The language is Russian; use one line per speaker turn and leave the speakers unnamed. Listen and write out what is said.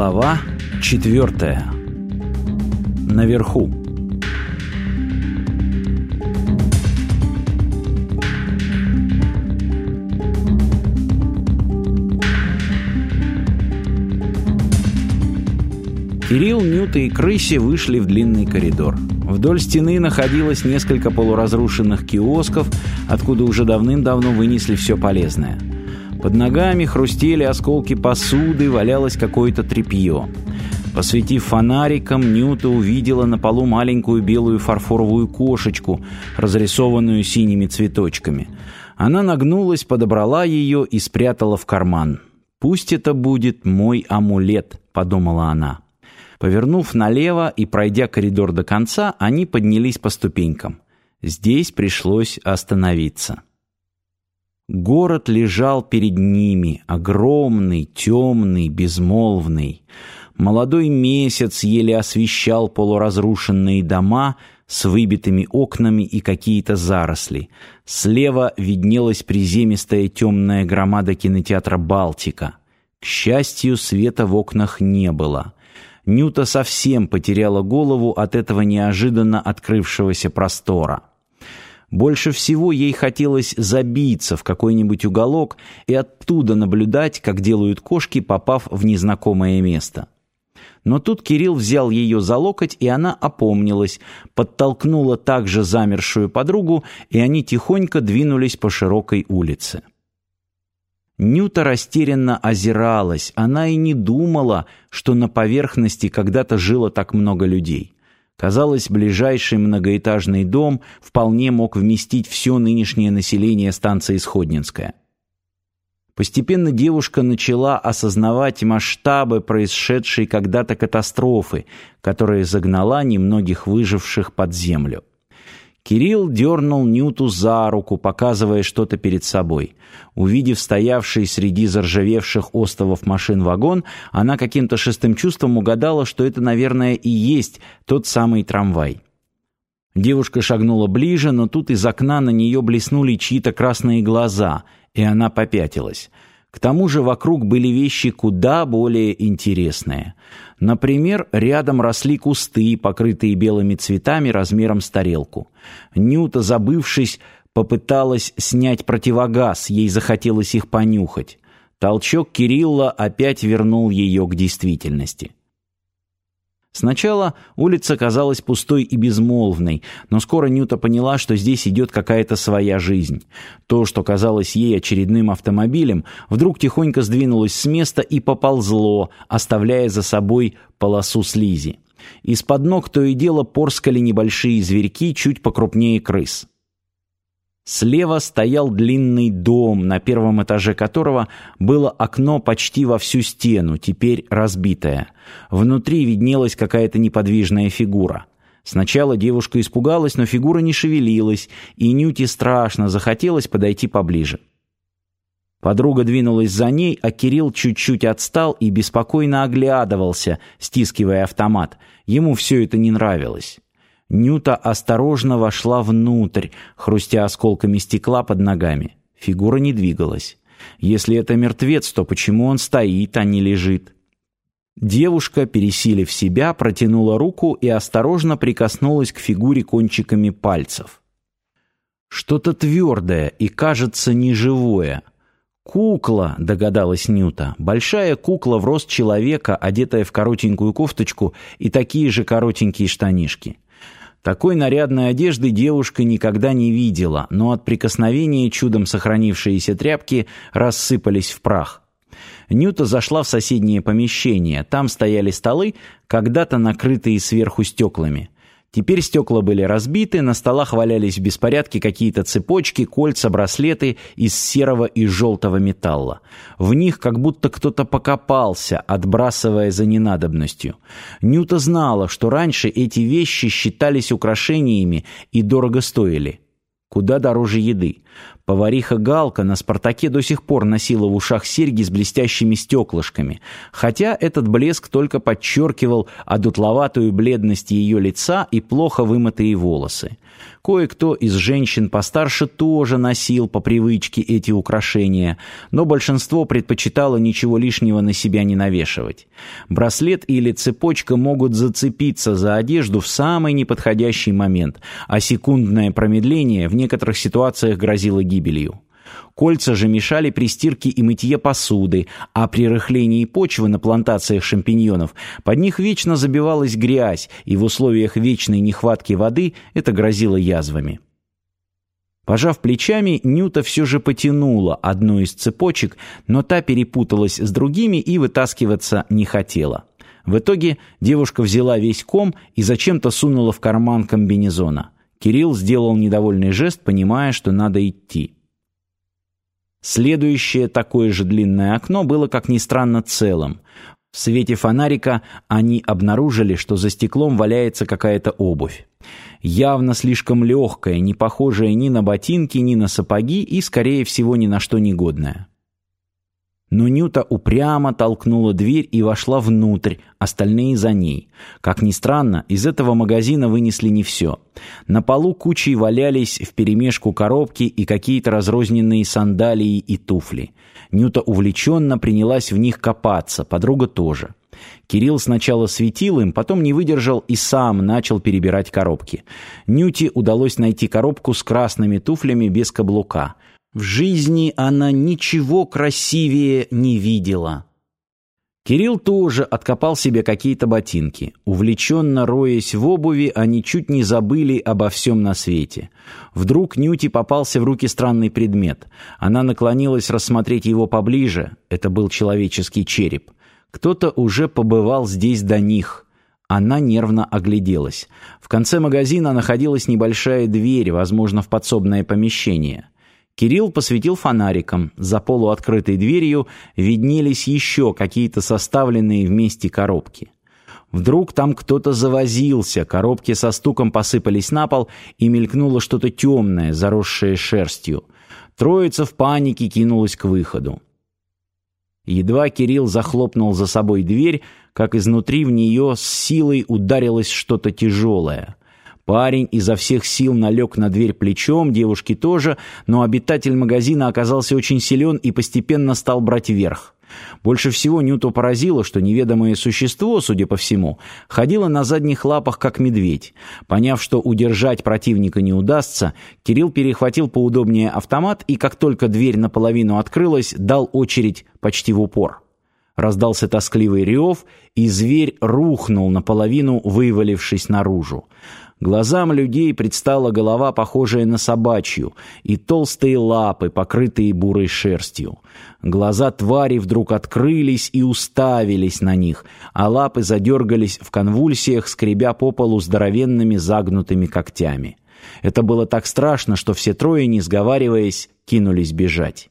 Глава четвертая. Наверху. Кирилл, Нюта и Крыси вышли в длинный коридор. Вдоль стены находилось несколько полуразрушенных киосков, откуда уже давным-давно вынесли все полезное. Под ногами хрустели осколки посуды, валялось какое-то тряпье. Посветив фонариком, Нюта увидела на полу маленькую белую фарфоровую кошечку, разрисованную синими цветочками. Она нагнулась, подобрала ее и спрятала в карман. «Пусть это будет мой амулет», — подумала она. Повернув налево и пройдя коридор до конца, они поднялись по ступенькам. Здесь пришлось остановиться. Город лежал перед ними, огромный, темный, безмолвный. Молодой месяц еле освещал полуразрушенные дома с выбитыми окнами и какие-то заросли. Слева виднелась приземистая темная громада кинотеатра «Балтика». К счастью, света в окнах не было. Нюта совсем потеряла голову от этого неожиданно открывшегося простора. Больше всего ей хотелось забиться в какой-нибудь уголок и оттуда наблюдать, как делают кошки, попав в незнакомое место. Но тут Кирилл взял ее за локоть, и она опомнилась, подтолкнула также замершую подругу, и они тихонько двинулись по широкой улице. Нюта растерянно озиралась, она и не думала, что на поверхности когда-то жило так много людей. Казалось, ближайший многоэтажный дом вполне мог вместить все нынешнее население станции Сходнинская. Постепенно девушка начала осознавать масштабы происшедшей когда-то катастрофы, которая загнала немногих выживших под землю. Кирилл дернул Нюту за руку, показывая что-то перед собой. Увидев стоявший среди заржавевших остовов машин вагон, она каким-то шестым чувством угадала, что это, наверное, и есть тот самый трамвай. Девушка шагнула ближе, но тут из окна на нее блеснули чьи-то красные глаза, и она попятилась. К тому же вокруг были вещи куда более интересные. Например, рядом росли кусты, покрытые белыми цветами размером с тарелку. Нюта, забывшись, попыталась снять противогаз, ей захотелось их понюхать. Толчок Кирилла опять вернул ее к действительности. Сначала улица казалась пустой и безмолвной, но скоро Нюта поняла, что здесь идет какая-то своя жизнь. То, что казалось ей очередным автомобилем, вдруг тихонько сдвинулось с места и поползло, оставляя за собой полосу слизи. Из-под ног то и дело порскали небольшие зверьки, чуть покрупнее крыс. Слева стоял длинный дом, на первом этаже которого было окно почти во всю стену, теперь разбитое. Внутри виднелась какая-то неподвижная фигура. Сначала девушка испугалась, но фигура не шевелилась, и Нюте страшно захотелось подойти поближе. Подруга двинулась за ней, а Кирилл чуть-чуть отстал и беспокойно оглядывался, стискивая автомат. Ему все это не нравилось. Нюта осторожно вошла внутрь, хрустя осколками стекла под ногами. Фигура не двигалась. Если это мертвец, то почему он стоит, а не лежит? Девушка, пересилив себя, протянула руку и осторожно прикоснулась к фигуре кончиками пальцев. Что-то твердое и, кажется, неживое. «Кукла», — догадалась Нюта. «Большая кукла в рост человека, одетая в коротенькую кофточку и такие же коротенькие штанишки». Такой нарядной одежды девушка никогда не видела, но от прикосновения чудом сохранившиеся тряпки рассыпались в прах. Нюта зашла в соседнее помещение. Там стояли столы, когда-то накрытые сверху стеклами. Теперь стекла были разбиты, на столах валялись в беспорядке какие-то цепочки, кольца, браслеты из серого и желтого металла. В них как будто кто-то покопался, отбрасывая за ненадобностью. Нюта знала, что раньше эти вещи считались украшениями и дорого стоили. Куда дороже еды. Повариха Галка на «Спартаке» до сих пор носила в ушах серьги с блестящими стеклышками, хотя этот блеск только подчеркивал одутловатую бледность ее лица и плохо вымытые волосы. Кое-кто из женщин постарше тоже носил по привычке эти украшения, но большинство предпочитало ничего лишнего на себя не навешивать. Браслет или цепочка могут зацепиться за одежду в самый неподходящий момент, а секундное промедление в некоторых ситуациях грозило гибелью. Кольца же мешали при стирке и мытье посуды, а при рыхлении почвы на плантациях шампиньонов под них вечно забивалась грязь, и в условиях вечной нехватки воды это грозило язвами. Пожав плечами, Нюта все же потянула одну из цепочек, но та перепуталась с другими и вытаскиваться не хотела. В итоге девушка взяла весь ком и зачем-то сунула в карман комбинезона. Кирилл сделал недовольный жест, понимая, что надо идти. Следующее такое же длинное окно было, как ни странно, целым. В свете фонарика они обнаружили, что за стеклом валяется какая-то обувь. Явно слишком легкая, не похожая ни на ботинки, ни на сапоги и, скорее всего, ни на что негодная. Но Нюта упрямо толкнула дверь и вошла внутрь, остальные за ней. Как ни странно, из этого магазина вынесли не все. На полу кучей валялись вперемешку коробки и какие-то разрозненные сандалии и туфли. Нюта увлеченно принялась в них копаться, подруга тоже. Кирилл сначала светил им, потом не выдержал и сам начал перебирать коробки. Нюте удалось найти коробку с красными туфлями без каблука — в жизни она ничего красивее не видела. Кирилл тоже откопал себе какие-то ботинки. Увлеченно роясь в обуви, они чуть не забыли обо всем на свете. Вдруг Нюти попался в руки странный предмет. Она наклонилась рассмотреть его поближе. Это был человеческий череп. Кто-то уже побывал здесь до них. Она нервно огляделась. В конце магазина находилась небольшая дверь, возможно, в подсобное помещение. Кирилл посветил фонариком. За полуоткрытой дверью виднелись еще какие-то составленные вместе коробки. Вдруг там кто-то завозился, коробки со стуком посыпались на пол, и мелькнуло что-то темное, заросшее шерстью. Троица в панике кинулась к выходу. Едва Кирилл захлопнул за собой дверь, как изнутри в нее с силой ударилось что-то тяжелое. Парень изо всех сил налег на дверь плечом, девушки тоже, но обитатель магазина оказался очень силен и постепенно стал брать верх. Больше всего Нюту поразило, что неведомое существо, судя по всему, ходило на задних лапах, как медведь. Поняв, что удержать противника не удастся, Кирилл перехватил поудобнее автомат и, как только дверь наполовину открылась, дал очередь почти в упор. Раздался тоскливый рев, и зверь рухнул наполовину, вывалившись наружу. Глазам людей предстала голова, похожая на собачью, и толстые лапы, покрытые бурой шерстью. Глаза твари вдруг открылись и уставились на них, а лапы задергались в конвульсиях, скребя по полу здоровенными загнутыми когтями. Это было так страшно, что все трое, не сговариваясь, кинулись бежать.